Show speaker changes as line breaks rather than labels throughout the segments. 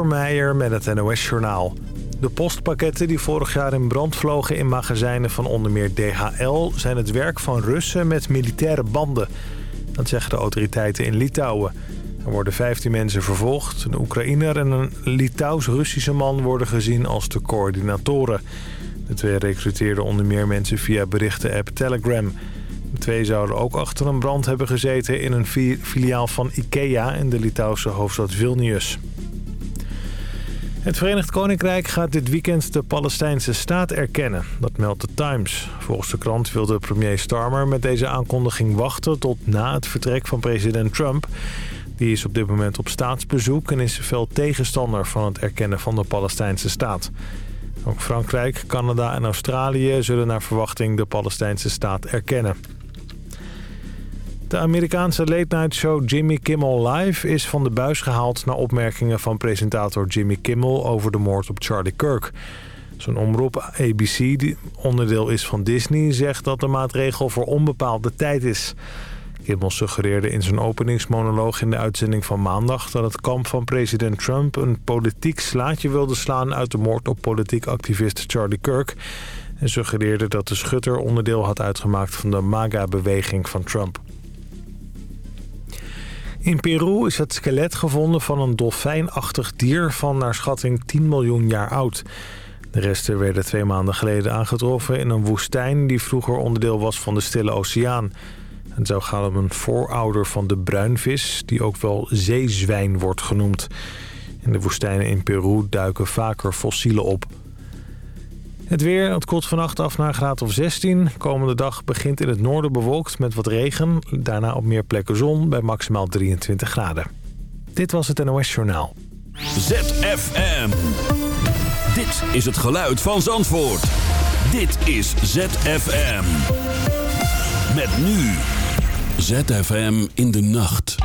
Meijer met het NOS-journaal. De postpakketten die vorig jaar in brand vlogen in magazijnen van onder meer DHL... zijn het werk van Russen met militaire banden. Dat zeggen de autoriteiten in Litouwen. Er worden 15 mensen vervolgd. Een Oekraïner en een Litouws-Russische man worden gezien als de coördinatoren. De twee recruteerden onder meer mensen via berichten-app Telegram. De twee zouden ook achter een brand hebben gezeten in een filiaal van IKEA in de Litouwse hoofdstad Vilnius. Het Verenigd Koninkrijk gaat dit weekend de Palestijnse staat erkennen. Dat meldt de Times. Volgens de krant wilde premier Starmer met deze aankondiging wachten... tot na het vertrek van president Trump. Die is op dit moment op staatsbezoek... en is veel tegenstander van het erkennen van de Palestijnse staat. Ook Frankrijk, Canada en Australië zullen naar verwachting de Palestijnse staat erkennen. De Amerikaanse late night show Jimmy Kimmel Live is van de buis gehaald... na opmerkingen van presentator Jimmy Kimmel over de moord op Charlie Kirk. Zo'n omroep ABC, die onderdeel is van Disney... zegt dat de maatregel voor onbepaalde tijd is. Kimmel suggereerde in zijn openingsmonoloog in de uitzending van maandag... dat het kamp van president Trump een politiek slaatje wilde slaan... uit de moord op politiek activist Charlie Kirk... en suggereerde dat de schutter onderdeel had uitgemaakt van de MAGA-beweging van Trump. In Peru is het skelet gevonden van een dolfijnachtig dier van naar schatting 10 miljoen jaar oud. De resten werden twee maanden geleden aangetroffen in een woestijn die vroeger onderdeel was van de Stille Oceaan. Het zou gaan om een voorouder van de bruinvis, die ook wel zeezwijn wordt genoemd. In de woestijnen in Peru duiken vaker fossielen op. Het weer, het koelt vannacht af naar graad of 16. Komende dag begint in het noorden bewolkt met wat regen. Daarna op meer plekken zon bij maximaal 23 graden. Dit was het NOS Journaal.
ZFM. Dit is het geluid van Zandvoort. Dit is ZFM. Met nu. ZFM in de nacht.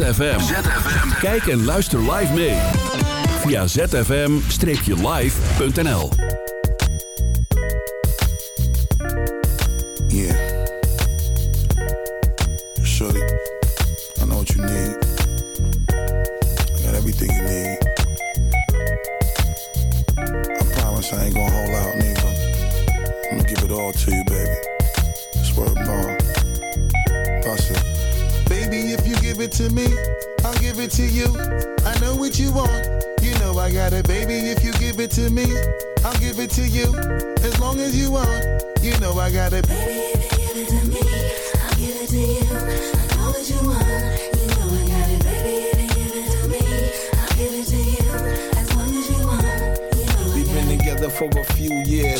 ZFM. Kijk en luister live mee. Via zfm-live.nl
Yeah. Shorty, I know what you need. I got everything you need. To me, I'll give it to you. I know what you want. You know I got it, baby. If you give it to me, I'll give it to you. As long as you want, you know I got it.
Baby, if you give it to me, I'll give it to you. I know what you want. You know I got it. Baby, if you give it to me, I'll give it to you. As long as you want. You know I
We've been together for a few years,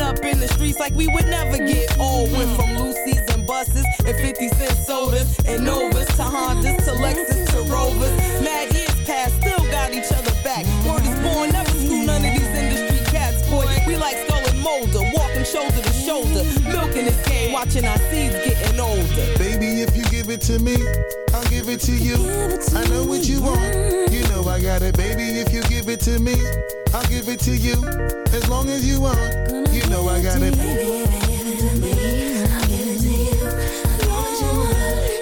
up in the streets like we would never get old. Went from Lucy's and buses and 50 cent sodas and Novas to Hondas to Lexus to Rovers. Mad years past, still got each other back. Word is born, never screw none of these industry cats, boy. We like Skull Molder, walking shoulder to shoulder, milking this game, watching our seeds getting older.
Baby, if you give it to me, give it to you. I know what you want. You know I got it, baby. If you give it to me, I'll give it to you. As long as you want. You know I got it.
Baby, if you give it to me, I'll give it to you. I know what you want,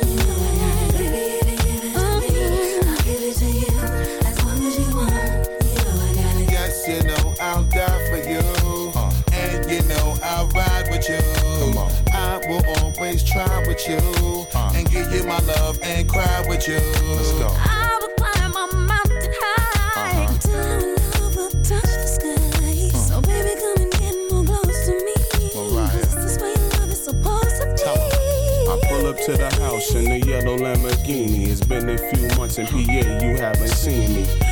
you know I got it. Baby, if you give it to me, I'll give it to you. As long as you want, you know I got it.
Yes, you know I'll die for you. And you know I'll ride with you. I will always try with you. And give you my love and cry with you. Let's go.
I will climb a mountain high until our love will touch the sky. So baby, come and get more close to me.
Mariah.
This is where your love is supposed to be.
I pull up to the house in the yellow Lamborghini. It's been a few months in PA, you haven't seen me.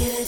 I'll it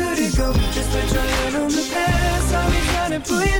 couldn't go. Just put your hand on the past. I'll be trying to pull you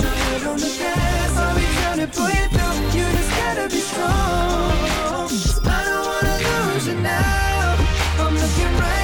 it on the dance. I'll be trying to pull you through. You just gotta be strong. I don't wanna lose you now. I'm looking right.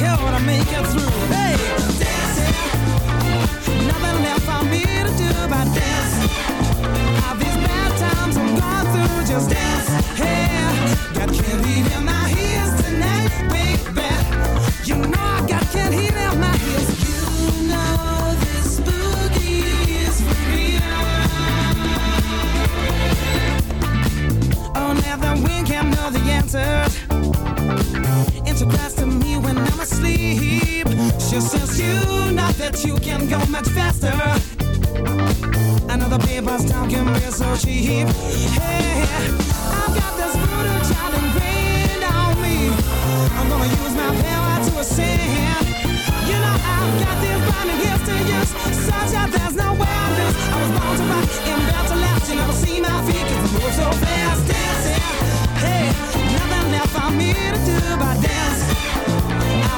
care what I make it through. Hey. that you can go much faster. Another paper's talking real so cheap. Hey, I've got this brutal child ingrained on me. I'm gonna use my power to ascend. You know I've got this burning gifts to use, such that there's no way I was born to rock and built to last. You never see my feet 'cause I move so fast dancing. Hey, nothing left for me to do but dance.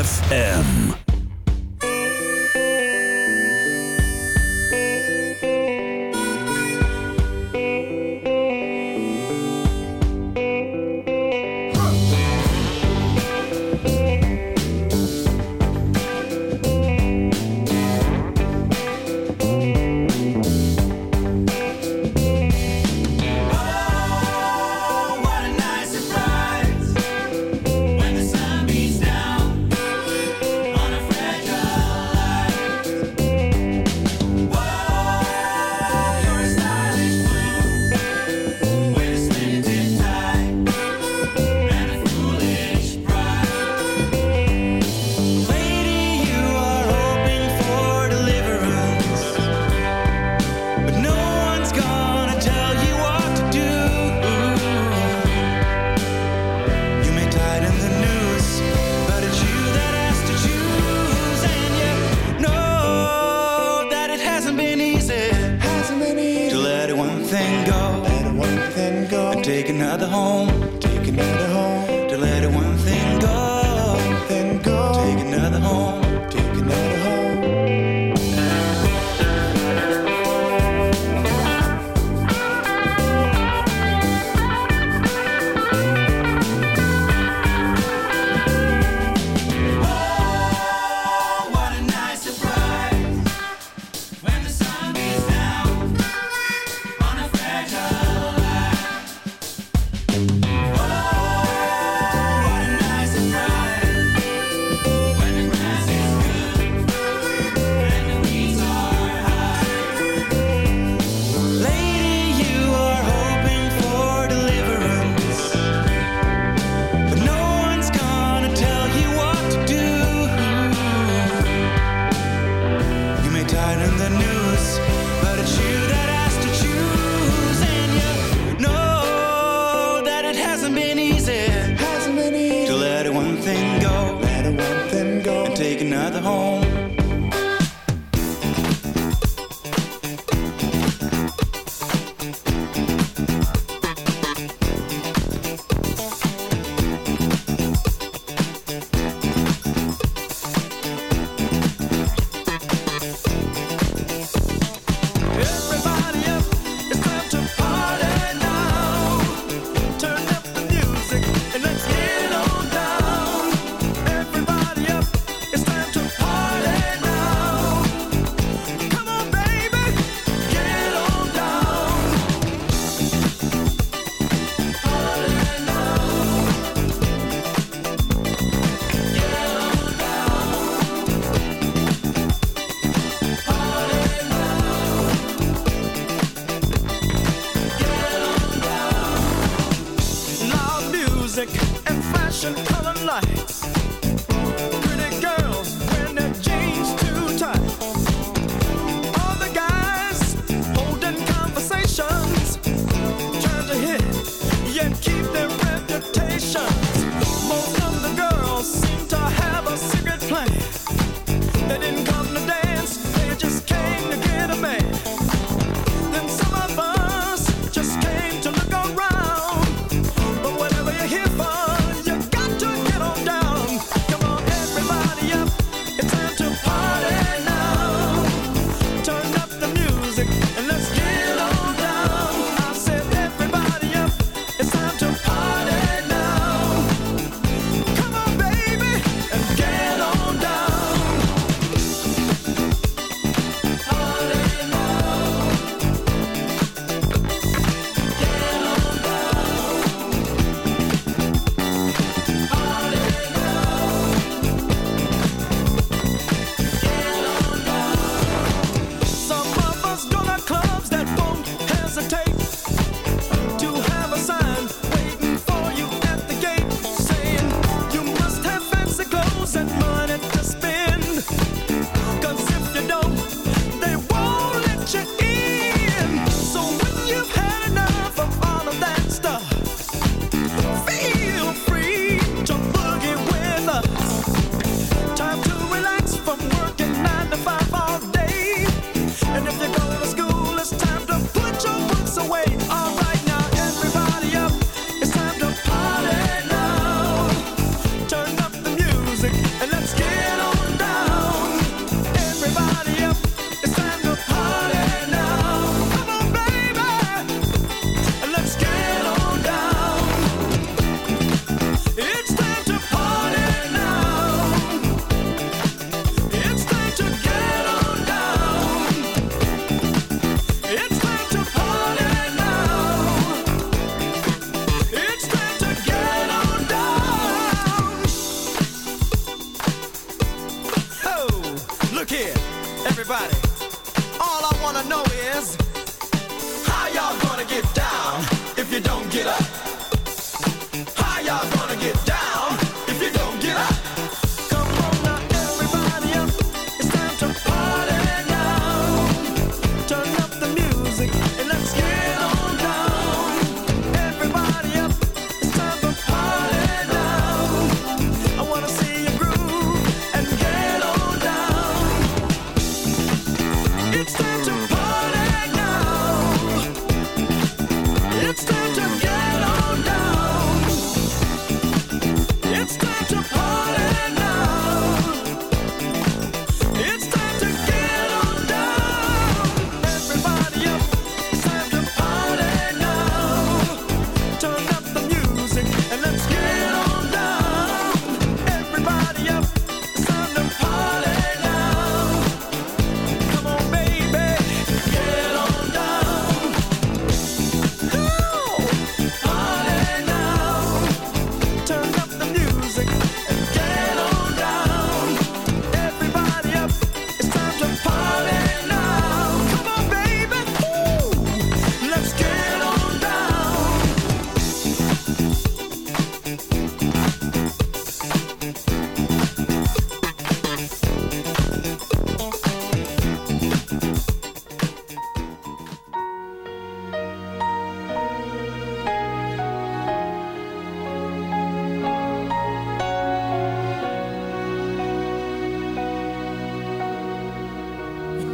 FM. They didn't come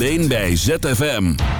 alleen bij ZFM.